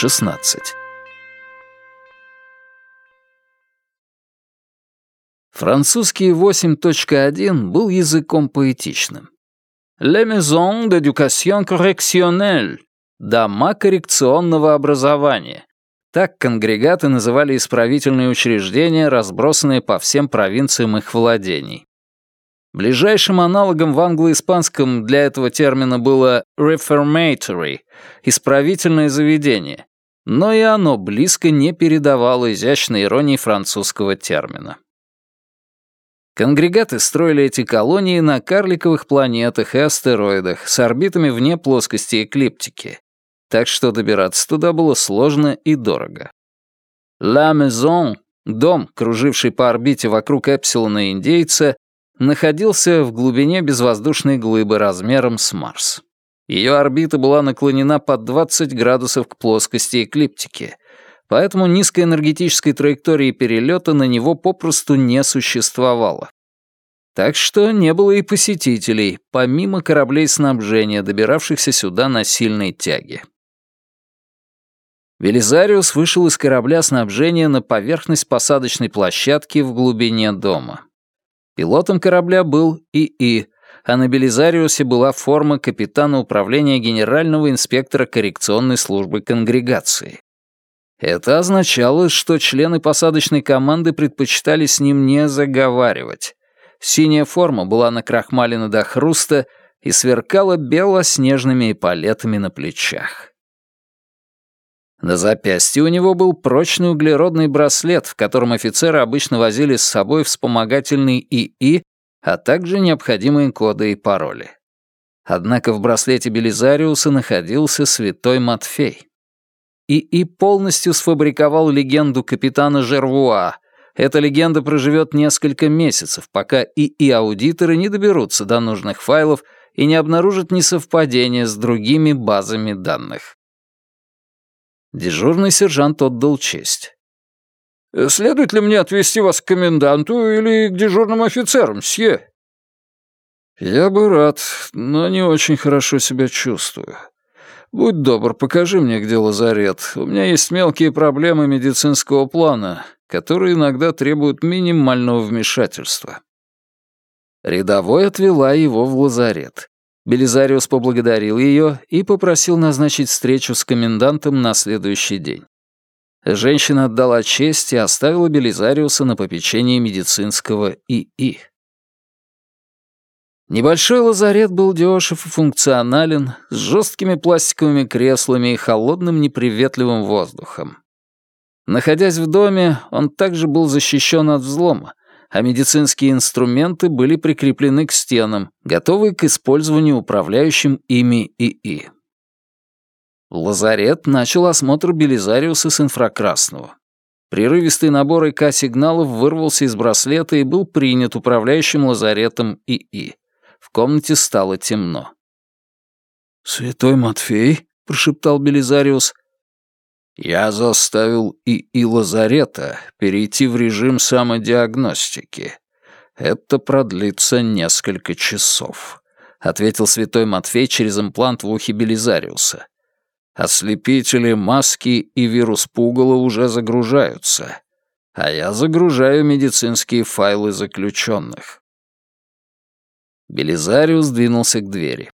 16. Французский 8.1 был языком поэтичным. «La maison d'éducation correctionnelle» — «дома коррекционного образования». Так конгрегаты называли исправительные учреждения, разбросанные по всем провинциям их владений. Ближайшим аналогом в англо-испанском для этого термина было «reformatory» — «исправительное заведение», но и оно близко не передавало изящной иронии французского термина. Конгрегаты строили эти колонии на карликовых планетах и астероидах с орбитами вне плоскости эклиптики, так что добираться туда было сложно и дорого. «La Maison» — дом, круживший по орбите вокруг Эпсилона индейца, находился в глубине безвоздушной глыбы размером с Марс. Ее орбита была наклонена под 20 градусов к плоскости эклиптики, поэтому низкоэнергетической траектории перелета на него попросту не существовало. Так что не было и посетителей, помимо кораблей снабжения, добиравшихся сюда на сильной тяге. Велизариус вышел из корабля снабжения на поверхность посадочной площадки в глубине дома. Пилотом корабля был ИИ, а на Белизариусе была форма капитана управления генерального инспектора коррекционной службы конгрегации. Это означало, что члены посадочной команды предпочитали с ним не заговаривать. Синяя форма была накрахмалена до хруста и сверкала белоснежными эполетами на плечах. На запястье у него был прочный углеродный браслет, в котором офицеры обычно возили с собой вспомогательный ИИ, а также необходимые коды и пароли. Однако в браслете Белизариуса находился святой Матфей. ИИ полностью сфабриковал легенду капитана Жервуа. Эта легенда проживет несколько месяцев, пока ИИ-аудиторы не доберутся до нужных файлов и не обнаружат несовпадения с другими базами данных. Дежурный сержант отдал честь. «Э, «Следует ли мне отвезти вас к коменданту или к дежурным офицерам, сье?» «Я бы рад, но не очень хорошо себя чувствую. Будь добр, покажи мне, где лазарет. У меня есть мелкие проблемы медицинского плана, которые иногда требуют минимального вмешательства». Рядовой отвела его в лазарет. Белизариус поблагодарил ее и попросил назначить встречу с комендантом на следующий день. Женщина отдала честь и оставила Белизариуса на попечение медицинского ИИ. Небольшой лазарет был дешев и функционален, с жесткими пластиковыми креслами и холодным неприветливым воздухом. Находясь в доме, он также был защищен от взлома, а медицинские инструменты были прикреплены к стенам, готовые к использованию управляющим ими ИИ. Лазарет начал осмотр Белизариуса с инфракрасного. Прерывистый набор ИК-сигналов вырвался из браслета и был принят управляющим лазаретом ИИ. В комнате стало темно. «Святой Матфей?» — прошептал Белизариус. Я заставил ИИ Лазарета перейти в режим самодиагностики. Это продлится несколько часов», — ответил святой Матфей через имплант в ухе Белизариуса. «Ослепители, маски и вирус пугала уже загружаются, а я загружаю медицинские файлы заключенных». Белизариус двинулся к двери.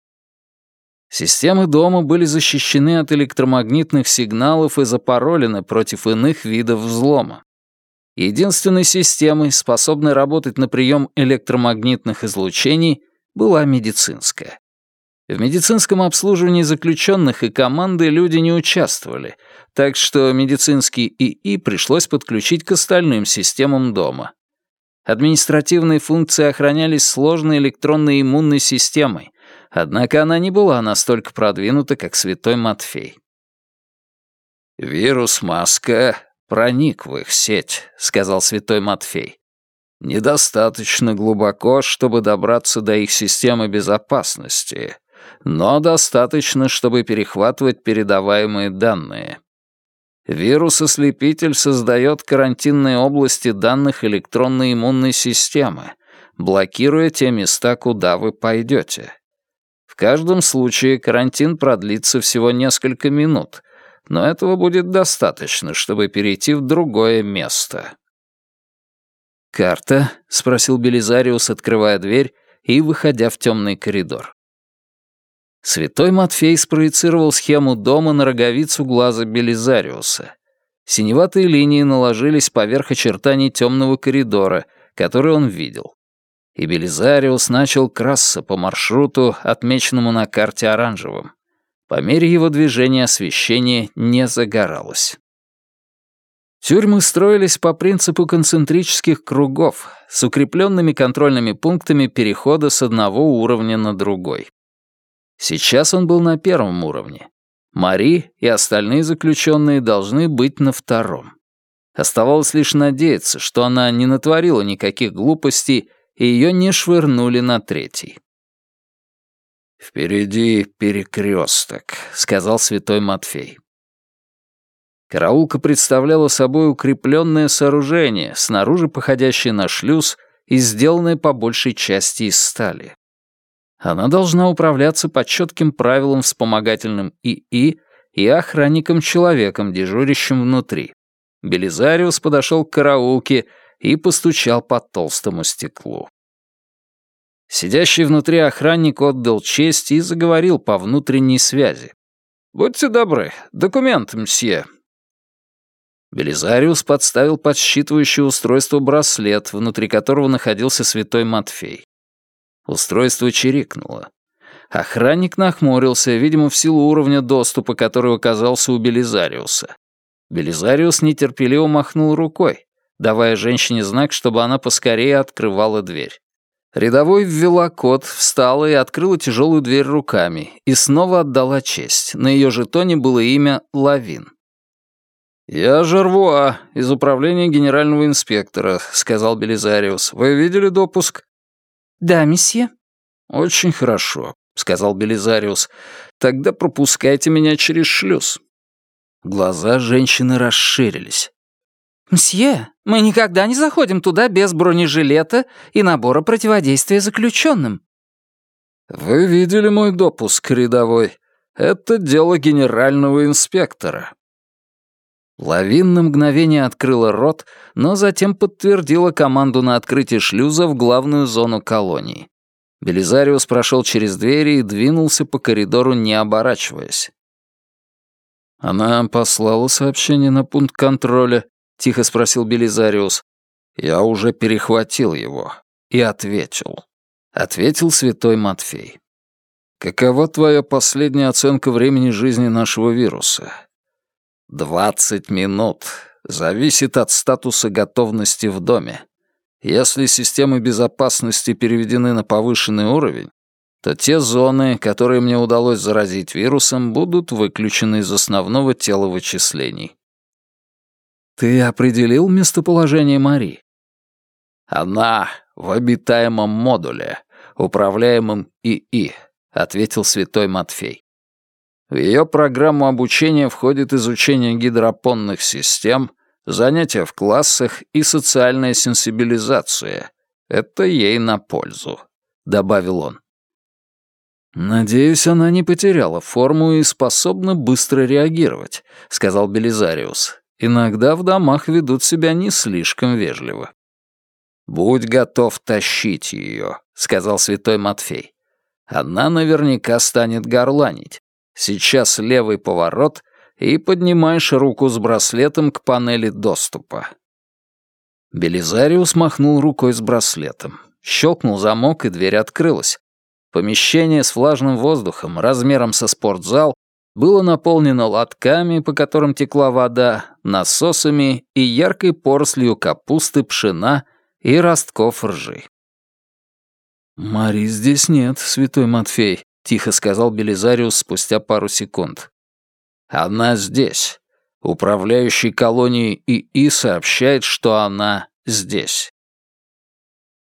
Системы дома были защищены от электромагнитных сигналов и запаролены против иных видов взлома. Единственной системой, способной работать на прием электромагнитных излучений, была медицинская. В медицинском обслуживании заключенных и команды люди не участвовали, так что медицинский ИИ пришлось подключить к остальным системам дома. Административные функции охранялись сложной электронной иммунной системой, Однако она не была настолько продвинута, как святой Матфей. «Вирус-маска проник в их сеть», — сказал святой Матфей. «Недостаточно глубоко, чтобы добраться до их системы безопасности, но достаточно, чтобы перехватывать передаваемые данные. Вирус-ослепитель создает карантинные области данных электронной иммунной системы, блокируя те места, куда вы пойдете. В каждом случае карантин продлится всего несколько минут, но этого будет достаточно, чтобы перейти в другое место. «Карта?» — спросил Белизариус, открывая дверь и выходя в темный коридор. Святой Матфей спроецировал схему дома на роговицу глаза Белизариуса. Синеватые линии наложились поверх очертаний темного коридора, который он видел. И Белизариус начал красться по маршруту, отмеченному на карте оранжевым. По мере его движения освещение не загоралось. Тюрьмы строились по принципу концентрических кругов с укрепленными контрольными пунктами перехода с одного уровня на другой. Сейчас он был на первом уровне. Мари и остальные заключенные должны быть на втором. Оставалось лишь надеяться, что она не натворила никаких глупостей и ее не швырнули на третий. «Впереди перекресток», — сказал святой Матфей. Караулка представляла собой укрепленное сооружение, снаружи походящее на шлюз и сделанное по большей части из стали. Она должна управляться по четким правилам вспомогательным ИИ и охранником-человеком, дежурящим внутри. Белизариус подошел к караулке и постучал по толстому стеклу. Сидящий внутри охранник отдал честь и заговорил по внутренней связи. «Будьте добры, документ, мсье». Белизариус подставил под считывающее устройство браслет, внутри которого находился святой Матфей. Устройство чирикнуло. Охранник нахмурился, видимо, в силу уровня доступа, который оказался у Белизариуса. Белизариус нетерпеливо махнул рукой, давая женщине знак, чтобы она поскорее открывала дверь. Рядовой ввела код, встала и открыла тяжелую дверь руками, и снова отдала честь. На ее жетоне было имя Лавин. «Я Жервуа, из управления генерального инспектора», — сказал Белизариус. «Вы видели допуск?» «Да, месье». «Очень хорошо», — сказал Белизариус. «Тогда пропускайте меня через шлюз». Глаза женщины расширились. «Мсье, мы никогда не заходим туда без бронежилета и набора противодействия заключенным». «Вы видели мой допуск, рядовой. Это дело генерального инспектора». Лавин на мгновение открыла рот, но затем подтвердила команду на открытие шлюза в главную зону колонии. Белизариус прошел через двери и двинулся по коридору, не оборачиваясь. «Она послала сообщение на пункт контроля?» — тихо спросил Белизариус. «Я уже перехватил его и ответил». Ответил святой Матфей. «Какова твоя последняя оценка времени жизни нашего вируса? «Двадцать минут. Зависит от статуса готовности в доме. Если системы безопасности переведены на повышенный уровень, то те зоны, которые мне удалось заразить вирусом, будут выключены из основного тела вычислений». «Ты определил местоположение Мари?» «Она в обитаемом модуле, управляемом ИИ», — ответил святой Матфей. В ее программу обучения входит изучение гидропонных систем, занятия в классах и социальная сенсибилизация. Это ей на пользу», — добавил он. «Надеюсь, она не потеряла форму и способна быстро реагировать», — сказал Белизариус. «Иногда в домах ведут себя не слишком вежливо». «Будь готов тащить ее», — сказал святой Матфей. «Она наверняка станет горланить. Сейчас левый поворот и поднимаешь руку с браслетом к панели доступа. Белизариус махнул рукой с браслетом. Щелкнул замок, и дверь открылась. Помещение с влажным воздухом, размером со спортзал, было наполнено лотками, по которым текла вода, насосами и яркой порослью капусты, пшена и ростков ржи. «Мари здесь нет, святой Матфей», — тихо сказал Белизариус спустя пару секунд. «Она здесь. Управляющий колонией ИИ сообщает, что она здесь».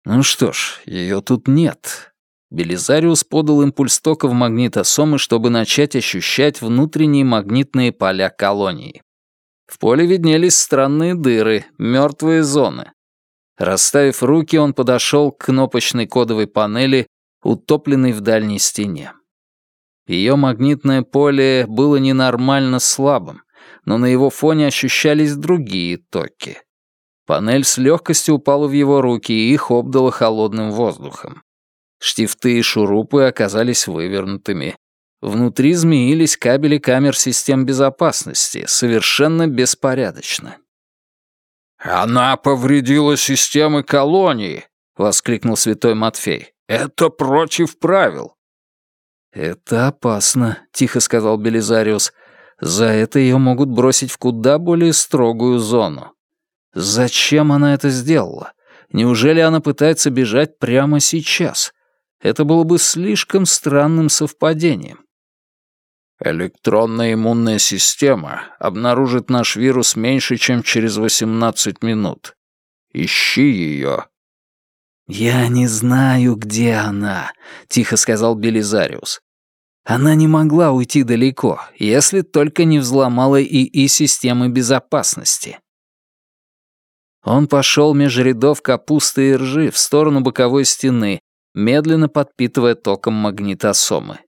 «Ну что ж, ее тут нет». Белизариус подал импульс тока в магнитосомы, чтобы начать ощущать внутренние магнитные поля колонии. В поле виднелись странные дыры, мертвые зоны. Расставив руки, он подошел к кнопочной кодовой панели утопленный в дальней стене. Ее магнитное поле было ненормально слабым, но на его фоне ощущались другие токи. Панель с легкостью упала в его руки, и их обдало холодным воздухом. Штифты и шурупы оказались вывернутыми. Внутри змеились кабели камер систем безопасности, совершенно беспорядочно. «Она повредила системы колонии!» — воскликнул святой Матфей. «Это против правил!» «Это опасно», — тихо сказал Белизариус. «За это ее могут бросить в куда более строгую зону. Зачем она это сделала? Неужели она пытается бежать прямо сейчас? Это было бы слишком странным совпадением. Электронная иммунная система обнаружит наш вирус меньше, чем через 18 минут. Ищи ее. «Я не знаю, где она», — тихо сказал Белизариус. «Она не могла уйти далеко, если только не взломала ИИ системы безопасности». Он пошел меж рядов капусты и ржи в сторону боковой стены, медленно подпитывая током магнитосомы.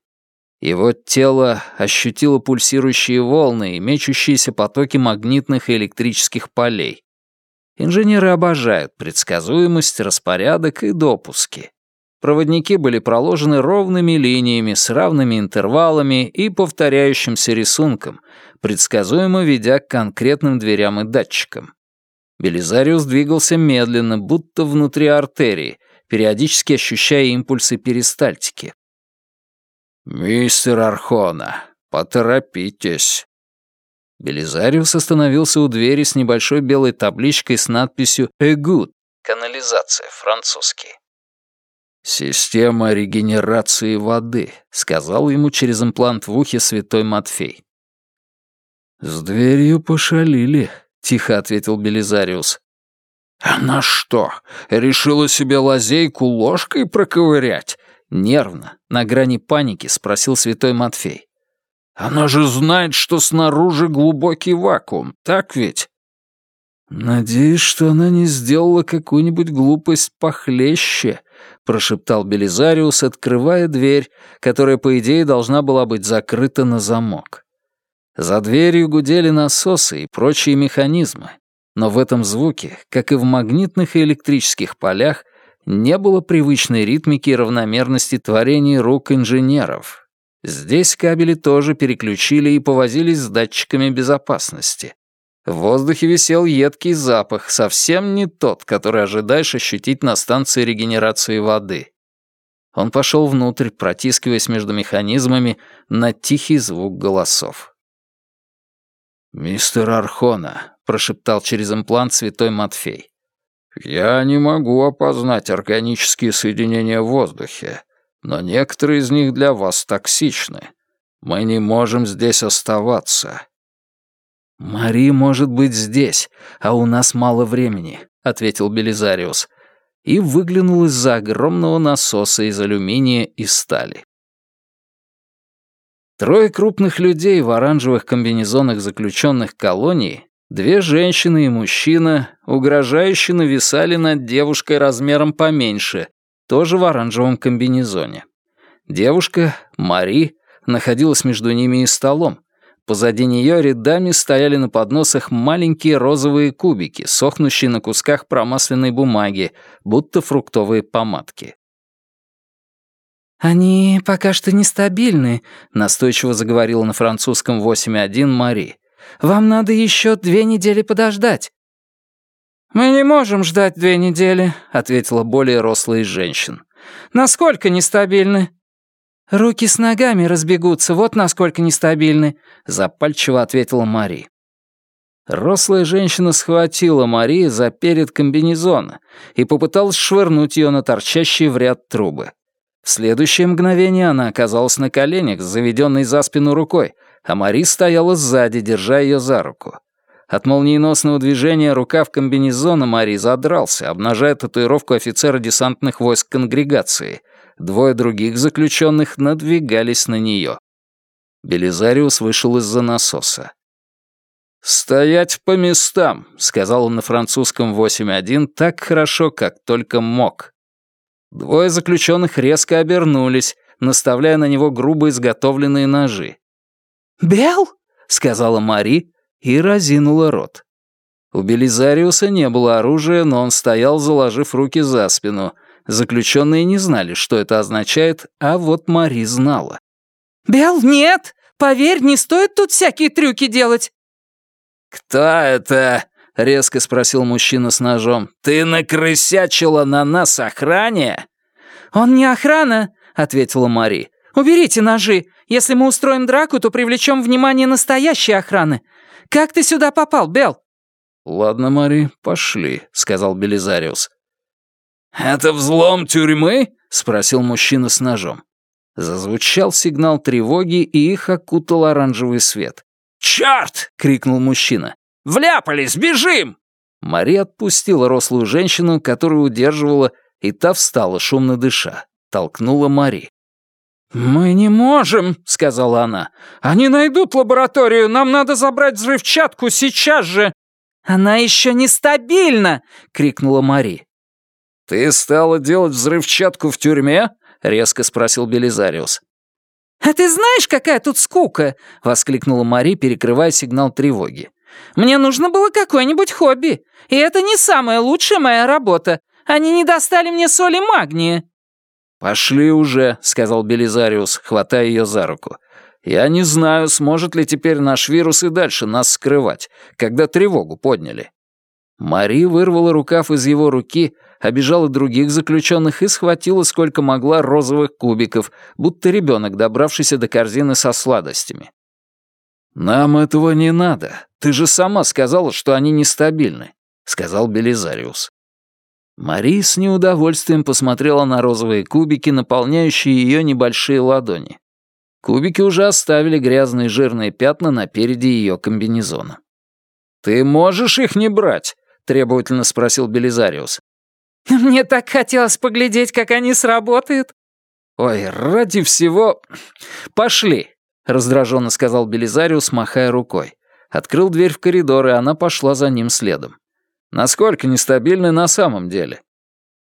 Его тело ощутило пульсирующие волны и мечущиеся потоки магнитных и электрических полей. Инженеры обожают предсказуемость, распорядок и допуски. Проводники были проложены ровными линиями с равными интервалами и повторяющимся рисунком, предсказуемо ведя к конкретным дверям и датчикам. Белизариус двигался медленно, будто внутри артерии, периодически ощущая импульсы перистальтики. «Мистер Архона, поторопитесь». Белизариус остановился у двери с небольшой белой табличкой с надписью «Эгуд» — канализация, французский. «Система регенерации воды», — сказал ему через имплант в ухе святой Матфей. «С дверью пошалили», тихо ответил Белизариус. «Она что, решила себе лазейку ложкой проковырять?» Нервно, на грани паники, спросил святой Матфей. «Она же знает, что снаружи глубокий вакуум, так ведь?» «Надеюсь, что она не сделала какую-нибудь глупость похлеще», — прошептал Белизариус, открывая дверь, которая, по идее, должна была быть закрыта на замок. За дверью гудели насосы и прочие механизмы, но в этом звуке, как и в магнитных и электрических полях, не было привычной ритмики и равномерности творений рук инженеров. Здесь кабели тоже переключили и повозились с датчиками безопасности. В воздухе висел едкий запах, совсем не тот, который ожидаешь ощутить на станции регенерации воды. Он пошел внутрь, протискиваясь между механизмами на тихий звук голосов. «Мистер Архона», — прошептал через имплант святой Матфей, «я не могу опознать органические соединения в воздухе, но некоторые из них для вас токсичны. Мы не можем здесь оставаться». «Мари может быть здесь, а у нас мало времени», — ответил Белизариус, и выглянул из-за огромного насоса из алюминия и стали. Трое крупных людей в оранжевых комбинезонах заключенных колонии, две женщины и мужчина, угрожающе нависали над девушкой размером поменьше, тоже в оранжевом комбинезоне. Девушка, Мари, находилась между ними и столом. Позади нее рядами стояли на подносах маленькие розовые кубики, сохнущие на кусках промасленной бумаги, будто фруктовые помадки. «Они пока что нестабильны», — настойчиво заговорила на французском 8.1 Мари. «Вам надо еще две недели подождать». «Мы не можем ждать две недели», — ответила более рослая из женщин. «Насколько нестабильны?» «Руки с ногами разбегутся, вот насколько нестабильны», — запальчиво ответила Мари. Рослая женщина схватила Мари за перед комбинезона и попыталась швырнуть ее на торчащие в ряд трубы. В следующее мгновение она оказалась на коленях заведенной за спину рукой, а Мари стояла сзади, держа ее за руку. От молниеносного движения рукав комбинезона Мари задрался, обнажая татуировку офицера десантных войск конгрегации. Двое других заключенных надвигались на нее. Белизариус вышел из-за насоса. «Стоять по местам», — сказал он на французском 8.1 так хорошо, как только мог. Двое заключенных резко обернулись, наставляя на него грубо изготовленные ножи. «Бел?» — сказала Мари и разинула рот. У Белизариуса не было оружия, но он стоял, заложив руки за спину. Заключенные не знали, что это означает, а вот Мари знала. «Бел, нет! Поверь, не стоит тут всякие трюки делать!» «Кто это?» — резко спросил мужчина с ножом. «Ты накрысячила на нас охране?» «Он не охрана», — ответила Мари. «Уберите ножи. Если мы устроим драку, то привлечем внимание настоящей охраны. Как ты сюда попал, Бел?» «Ладно, Мари, пошли», — сказал Белизариус. «Это взлом тюрьмы?» — спросил мужчина с ножом. Зазвучал сигнал тревоги, и их окутал оранжевый свет. «Чёрт!» — крикнул мужчина. «Вляпались! Бежим!» Мари отпустила рослую женщину, которую удерживала, и та встала, шумно дыша. Толкнула Мари. «Мы не можем», — сказала она. «Они найдут лабораторию, нам надо забрать взрывчатку сейчас же». «Она еще нестабильна!» — крикнула Мари. «Ты стала делать взрывчатку в тюрьме?» — резко спросил Белизариус. «А ты знаешь, какая тут скука?» — воскликнула Мари, перекрывая сигнал тревоги. «Мне нужно было какое-нибудь хобби, и это не самая лучшая моя работа. Они не достали мне соли магния». «Пошли уже», — сказал Белизариус, хватая ее за руку. «Я не знаю, сможет ли теперь наш вирус и дальше нас скрывать, когда тревогу подняли». Мари вырвала рукав из его руки, обижала других заключенных и схватила сколько могла розовых кубиков, будто ребенок, добравшийся до корзины со сладостями. «Нам этого не надо. Ты же сама сказала, что они нестабильны», — сказал Белизариус. Мари с неудовольствием посмотрела на розовые кубики, наполняющие ее небольшие ладони. Кубики уже оставили грязные жирные пятна на переде ее комбинезона. «Ты можешь их не брать?» — требовательно спросил Белизариус. «Мне так хотелось поглядеть, как они сработают». «Ой, ради всего... Пошли!» — раздраженно сказал Белизариус, махая рукой. Открыл дверь в коридор, и она пошла за ним следом. Насколько нестабильны на самом деле?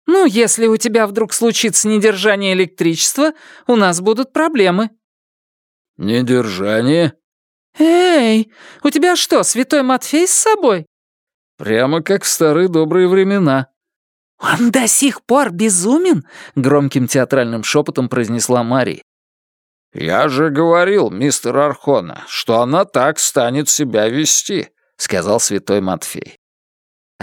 «Ну, если у тебя вдруг случится недержание электричества, у нас будут проблемы». «Недержание?» «Эй, у тебя что, святой Матфей с собой?» «Прямо как в старые добрые времена». «Он до сих пор безумен?» — громким театральным шепотом произнесла Мари. «Я же говорил, мистер Архона, что она так станет себя вести», — сказал святой Матфей.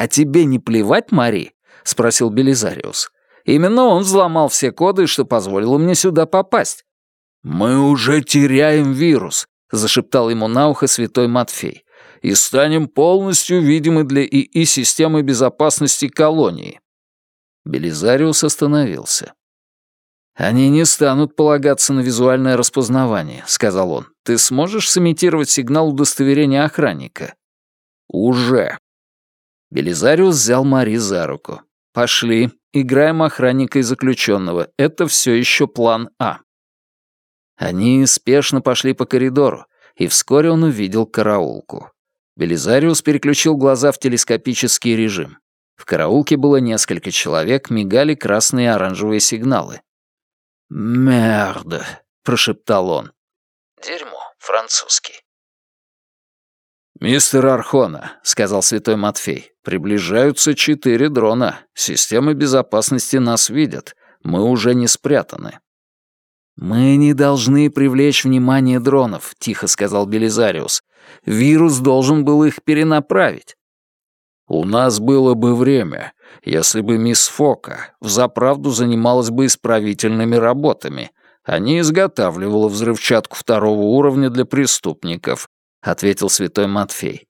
«А тебе не плевать, Мари?» — спросил Белизариус. «Именно он взломал все коды, что позволило мне сюда попасть». «Мы уже теряем вирус», — зашептал ему на ухо святой Матфей и станем полностью видимы для ИИ системы безопасности колонии». Белизариус остановился. «Они не станут полагаться на визуальное распознавание», — сказал он. «Ты сможешь сымитировать сигнал удостоверения охранника?» «Уже». Белизариус взял Мари за руку. «Пошли, играем охранника и заключенного. Это все еще план А». Они спешно пошли по коридору, и вскоре он увидел караулку. Белизариус переключил глаза в телескопический режим. В караулке было несколько человек, мигали красные и оранжевые сигналы. «Мерда», — прошептал он. «Дерьмо, французский». «Мистер Архона», — сказал святой Матфей, — «приближаются четыре дрона. Системы безопасности нас видят. Мы уже не спрятаны». «Мы не должны привлечь внимание дронов», — тихо сказал Белизариус. «Вирус должен был их перенаправить». «У нас было бы время, если бы мисс Фока взаправду занималась бы исправительными работами, а не изготавливала взрывчатку второго уровня для преступников», — ответил святой Матфей.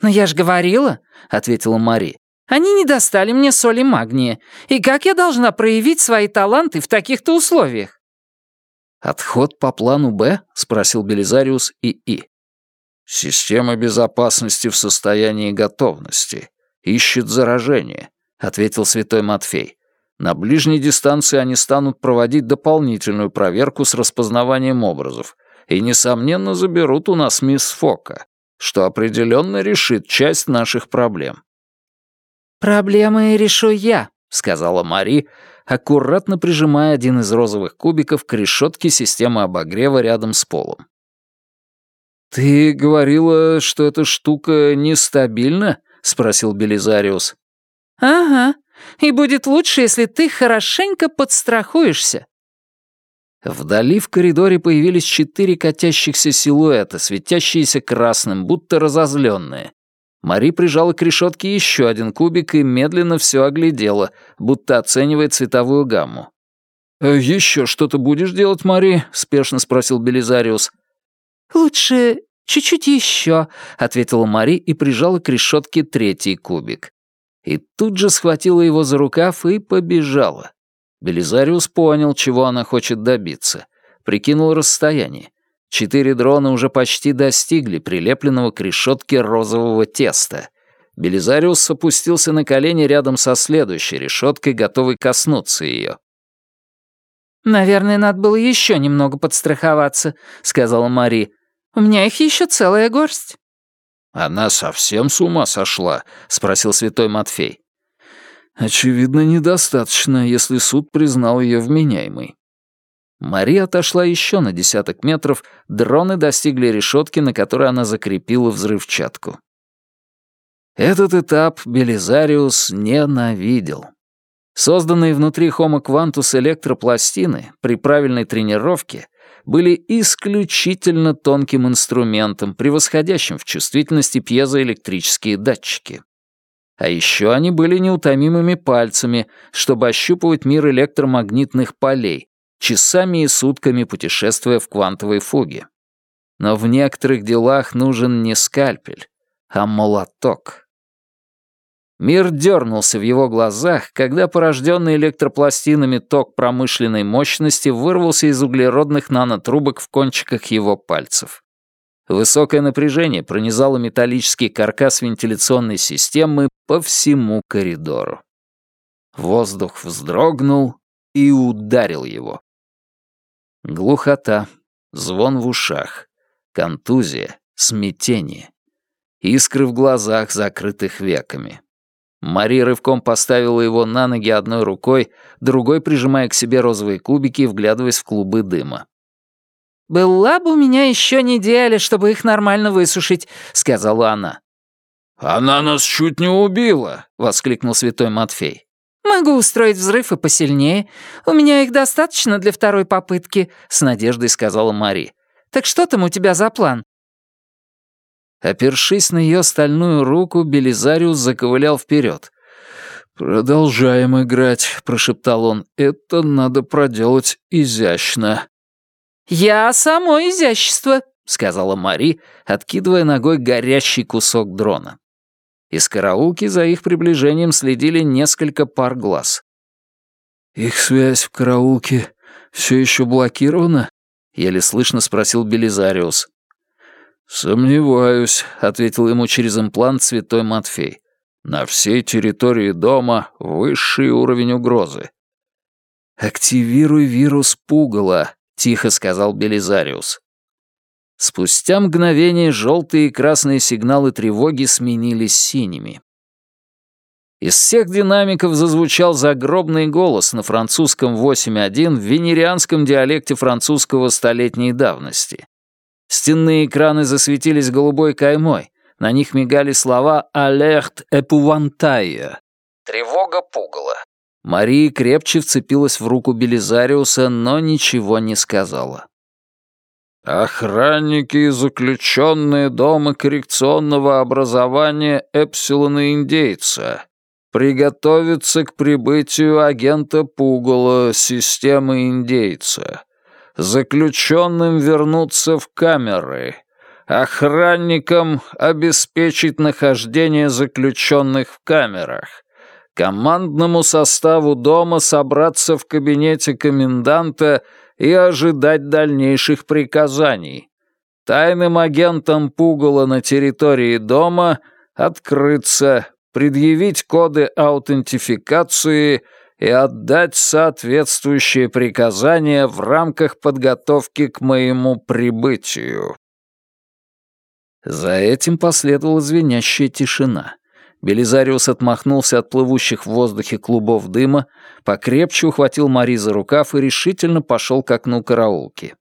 «Но я ж говорила», — ответила Мари. «Они не достали мне соли магния. И как я должна проявить свои таланты в таких-то условиях?» «Отход по плану Б?» — спросил Белизариус ИИ. «Система безопасности в состоянии готовности. Ищет заражение», — ответил святой Матфей. «На ближней дистанции они станут проводить дополнительную проверку с распознаванием образов и, несомненно, заберут у нас мисс Фока, что определенно решит часть наших проблем». «Проблемы решу я», — сказала Мари, аккуратно прижимая один из розовых кубиков к решетке системы обогрева рядом с полом. «Ты говорила, что эта штука нестабильна?» — спросил Белизариус. «Ага, и будет лучше, если ты хорошенько подстрахуешься». Вдали в коридоре появились четыре катящихся силуэта, светящиеся красным, будто разозленные. Мари прижала к решетке еще один кубик и медленно все оглядела, будто оценивая цветовую гамму. «Э, «Еще что-то будешь делать, Мари?» — спешно спросил Белизариус. «Лучше чуть-чуть еще», — ответила Мари и прижала к решетке третий кубик. И тут же схватила его за рукав и побежала. Белизариус понял, чего она хочет добиться. Прикинул расстояние. Четыре дрона уже почти достигли прилепленного к решетке розового теста. Белизариус опустился на колени рядом со следующей решеткой, готовый коснуться ее. «Наверное, надо было еще немного подстраховаться», — сказала Мари. «У меня их еще целая горсть». «Она совсем с ума сошла?» — спросил святой Матфей. «Очевидно, недостаточно, если суд признал ее вменяемой». Мария отошла еще на десяток метров, дроны достигли решетки, на которой она закрепила взрывчатку. Этот этап Белизариус ненавидел. Созданные внутри Homo Quantus электропластины при правильной тренировке были исключительно тонким инструментом, превосходящим в чувствительности пьезоэлектрические датчики. А еще они были неутомимыми пальцами, чтобы ощупывать мир электромагнитных полей, часами и сутками путешествуя в квантовой фуге. Но в некоторых делах нужен не скальпель, а молоток. Мир дернулся в его глазах, когда порожденный электропластинами ток промышленной мощности вырвался из углеродных нанотрубок в кончиках его пальцев. Высокое напряжение пронизало металлический каркас вентиляционной системы по всему коридору. Воздух вздрогнул и ударил его. Глухота, звон в ушах, контузия, смятение. Искры в глазах, закрытых веками. Мари рывком поставила его на ноги одной рукой, другой прижимая к себе розовые кубики вглядываясь в клубы дыма. «Была бы у меня еще неделя, чтобы их нормально высушить», — сказала она. «Она нас чуть не убила», — воскликнул святой Матфей. «Могу устроить взрыв и посильнее. У меня их достаточно для второй попытки», — с надеждой сказала Мари. «Так что там у тебя за план?» Опершись на ее стальную руку, Белизариус заковылял вперед. «Продолжаем играть», — прошептал он. «Это надо проделать изящно». «Я само изящество», — сказала Мари, откидывая ногой горящий кусок дрона. Из караулки за их приближением следили несколько пар глаз. «Их связь в караулке все еще блокирована?» — еле слышно спросил Белизариус. «Сомневаюсь», — ответил ему через имплант святой Матфей. «На всей территории дома высший уровень угрозы». «Активируй вирус пугала», — тихо сказал Белизариус. Спустя мгновение желтые и красные сигналы тревоги сменились синими. Из всех динамиков зазвучал загробный голос на французском 8.1 в венерианском диалекте французского столетней давности. Стенные экраны засветились голубой каймой, на них мигали слова «Алерт эпувантайя» — «Тревога пугала». Мария крепче вцепилась в руку Белизариуса, но ничего не сказала. Охранники и заключенные Дома коррекционного образования Эпсилона Индейца приготовиться к прибытию агента Пугала системы Индейца. Заключенным вернуться в камеры. Охранникам обеспечить нахождение заключенных в камерах. Командному составу дома собраться в кабинете коменданта и ожидать дальнейших приказаний. Тайным агентам Пугала на территории дома открыться, предъявить коды аутентификации и отдать соответствующие приказания в рамках подготовки к моему прибытию. За этим последовала звенящая тишина. Белизариус отмахнулся от плывущих в воздухе клубов дыма, покрепче ухватил Мари за рукав и решительно пошел к окну караулки.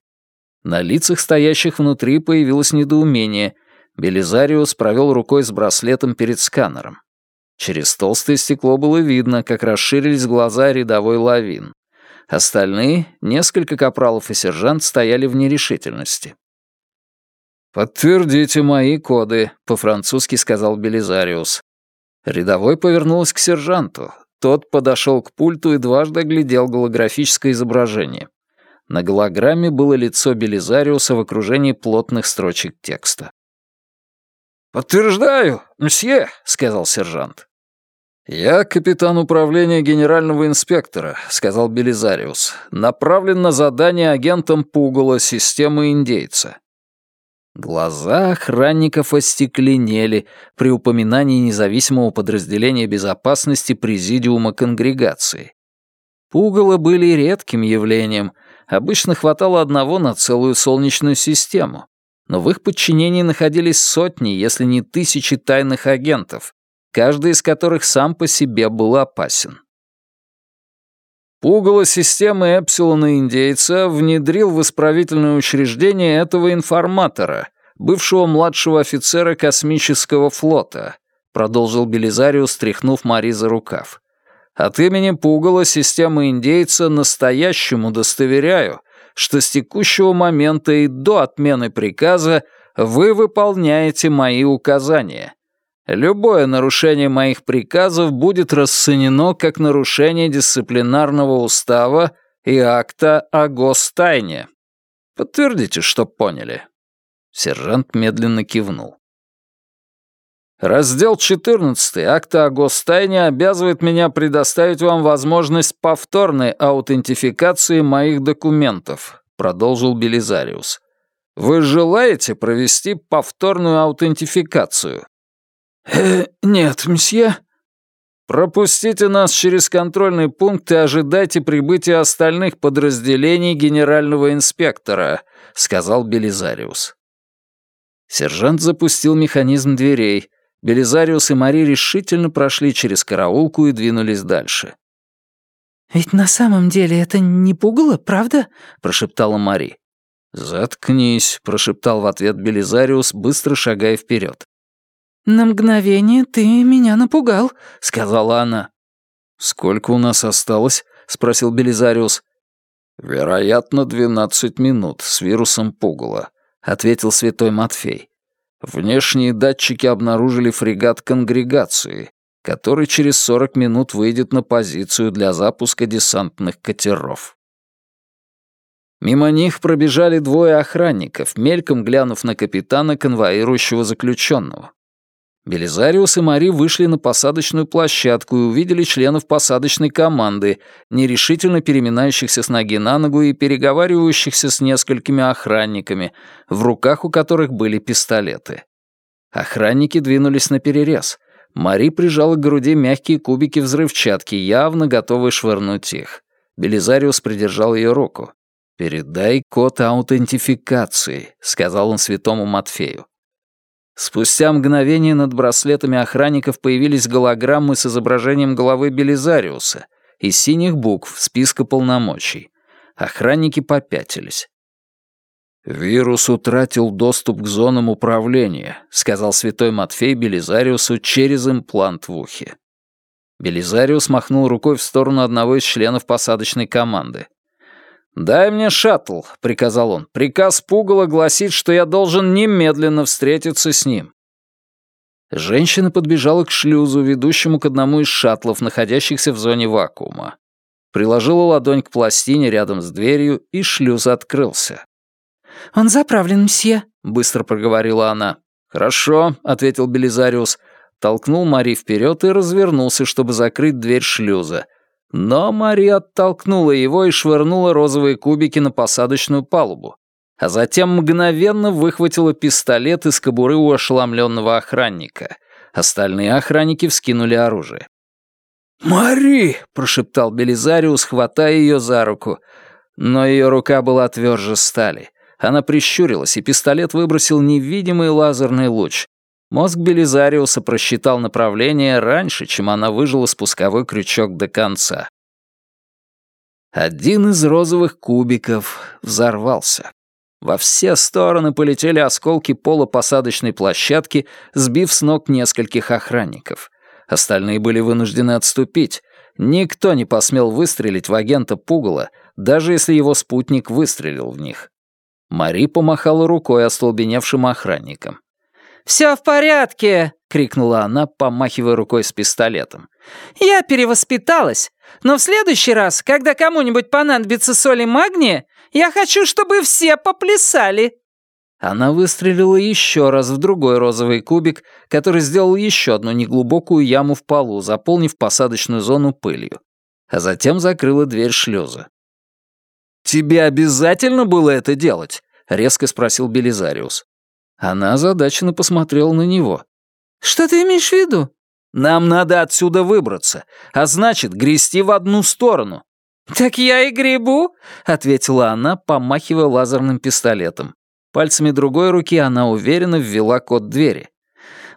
На лицах стоящих внутри появилось недоумение. Белизариус провел рукой с браслетом перед сканером. Через толстое стекло было видно, как расширились глаза рядовой лавин. Остальные, несколько капралов и сержант, стояли в нерешительности. «Подтвердите мои коды», — по-французски сказал Белизариус. Рядовой повернулся к сержанту. Тот подошел к пульту и дважды оглядел голографическое изображение. На голограмме было лицо Белизариуса в окружении плотных строчек текста. «Подтверждаю, мсье», — сказал сержант. «Я капитан управления генерального инспектора», — сказал Белизариус. «Направлен на задание агентом Пугала системы индейца. Глаза охранников остекленели при упоминании независимого подразделения безопасности Президиума конгрегации. Пугало были редким явлением, обычно хватало одного на целую Солнечную систему, но в их подчинении находились сотни, если не тысячи тайных агентов, каждый из которых сам по себе был опасен. Пугало системы Эпсилона Индейца внедрил в исправительное учреждение этого информатора, бывшего младшего офицера космического флота, продолжил Белизариус, стряхнув Мари за рукав. От имени Пугала системы Индейца настоящему удостоверяю, что с текущего момента и до отмены приказа вы выполняете мои указания. Любое нарушение моих приказов будет расценено как нарушение дисциплинарного устава и акта о гостайне. Подтвердите, что поняли». Сержант медленно кивнул. Раздел 14 акта о гостайне обязывает меня предоставить вам возможность повторной аутентификации моих документов, продолжил Белизариус. Вы желаете провести повторную аутентификацию? «Э, нет, мсье». «Пропустите нас через контрольный пункт и ожидайте прибытия остальных подразделений генерального инспектора», — сказал Белизариус. Сержант запустил механизм дверей. Белизариус и Мари решительно прошли через караулку и двинулись дальше. «Ведь на самом деле это не пугало, правда?» — прошептала Мари. «Заткнись», — прошептал в ответ Белизариус, быстро шагая вперед. «На мгновение ты меня напугал», — сказала она. «Сколько у нас осталось?» — спросил Белизариус. «Вероятно, двенадцать минут с вирусом пугала», — ответил святой Матфей. «Внешние датчики обнаружили фрегат конгрегации, который через сорок минут выйдет на позицию для запуска десантных катеров». Мимо них пробежали двое охранников, мельком глянув на капитана, конвоирующего заключенного. Белизариус и Мари вышли на посадочную площадку и увидели членов посадочной команды, нерешительно переминающихся с ноги на ногу и переговаривающихся с несколькими охранниками, в руках у которых были пистолеты. Охранники двинулись на перерез. Мари прижала к груди мягкие кубики взрывчатки, явно готовые швырнуть их. Белизариус придержал ее руку. «Передай код аутентификации», — сказал он святому Матфею. Спустя мгновение над браслетами охранников появились голограммы с изображением головы Белизариуса и синих букв списка полномочий. Охранники попятились. «Вирус утратил доступ к зонам управления», — сказал святой Матфей Белизариусу через имплант в ухе. Белизариус махнул рукой в сторону одного из членов посадочной команды. «Дай мне шаттл», — приказал он. «Приказ Пугала гласит, что я должен немедленно встретиться с ним». Женщина подбежала к шлюзу, ведущему к одному из шаттлов, находящихся в зоне вакуума. Приложила ладонь к пластине рядом с дверью, и шлюз открылся. «Он заправлен, мсье», — быстро проговорила она. «Хорошо», — ответил Белизариус, толкнул Мари вперед и развернулся, чтобы закрыть дверь шлюза. Но Мария оттолкнула его и швырнула розовые кубики на посадочную палубу, а затем мгновенно выхватила пистолет из кобуры у ошеломленного охранника. Остальные охранники вскинули оружие. «Мари!» — прошептал Белизариус, хватая ее за руку. Но ее рука была тверже стали. Она прищурилась, и пистолет выбросил невидимый лазерный луч. Мозг Белизариуса просчитал направление раньше, чем она выжила спусковой крючок до конца. Один из розовых кубиков взорвался. Во все стороны полетели осколки пола посадочной площадки, сбив с ног нескольких охранников. Остальные были вынуждены отступить. Никто не посмел выстрелить в агента Пугала, даже если его спутник выстрелил в них. Мари помахала рукой остолбеневшим охранникам. «Все в порядке!» — крикнула она, помахивая рукой с пистолетом. «Я перевоспиталась, но в следующий раз, когда кому-нибудь понадобится соли магния, я хочу, чтобы все поплясали!» Она выстрелила еще раз в другой розовый кубик, который сделал еще одну неглубокую яму в полу, заполнив посадочную зону пылью, а затем закрыла дверь шлюза. «Тебе обязательно было это делать?» — резко спросил Белизариус. Она озадаченно посмотрела на него. «Что ты имеешь в виду?» «Нам надо отсюда выбраться, а значит, грести в одну сторону». «Так я и гребу», — ответила она, помахивая лазерным пистолетом. Пальцами другой руки она уверенно ввела код двери.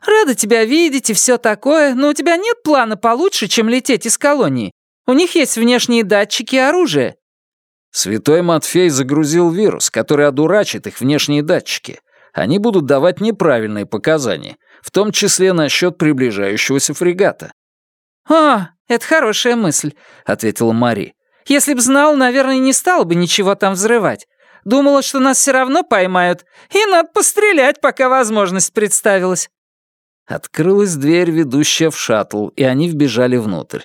«Рада тебя видеть и все такое, но у тебя нет плана получше, чем лететь из колонии. У них есть внешние датчики и оружие». Святой Матфей загрузил вирус, который одурачит их внешние датчики они будут давать неправильные показания, в том числе насчет приближающегося фрегата. «А, это хорошая мысль», — ответила Мари. «Если б знал, наверное, не стал бы ничего там взрывать. Думала, что нас все равно поймают, и надо пострелять, пока возможность представилась». Открылась дверь, ведущая в шаттл, и они вбежали внутрь.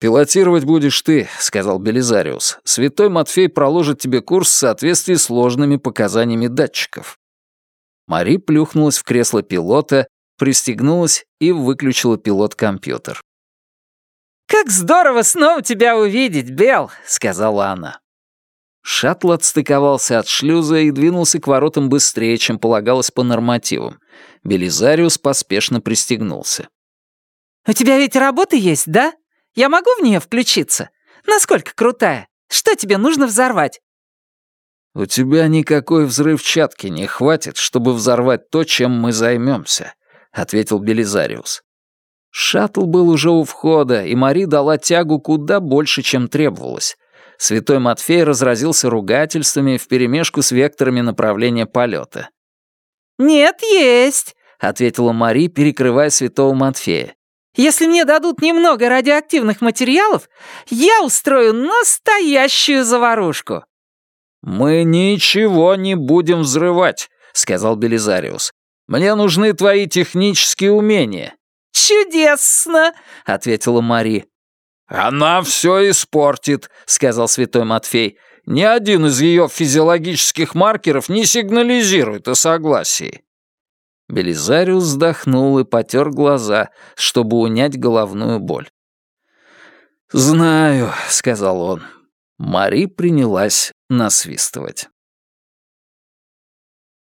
«Пилотировать будешь ты», — сказал Белизариус. «Святой Матфей проложит тебе курс в соответствии с сложными показаниями датчиков». Мари плюхнулась в кресло пилота, пристегнулась и выключила пилот-компьютер. «Как здорово снова тебя увидеть, Бел!» — сказала она. Шаттл отстыковался от шлюза и двинулся к воротам быстрее, чем полагалось по нормативам. Белизариус поспешно пристегнулся. «У тебя ведь работа есть, да? Я могу в нее включиться? Насколько крутая? Что тебе нужно взорвать?» «У тебя никакой взрывчатки не хватит, чтобы взорвать то, чем мы займемся», — ответил Белизариус. Шаттл был уже у входа, и Мари дала тягу куда больше, чем требовалось. Святой Матфей разразился ругательствами вперемешку с векторами направления полета. «Нет, есть», — ответила Мари, перекрывая святого Матфея. «Если мне дадут немного радиоактивных материалов, я устрою настоящую заварушку». «Мы ничего не будем взрывать», — сказал Белизариус. «Мне нужны твои технические умения». «Чудесно!» — ответила Мари. «Она все испортит», — сказал святой Матфей. «Ни один из ее физиологических маркеров не сигнализирует о согласии». Белизариус вздохнул и потер глаза, чтобы унять головную боль. «Знаю», — сказал он. Мари принялась насвистывать.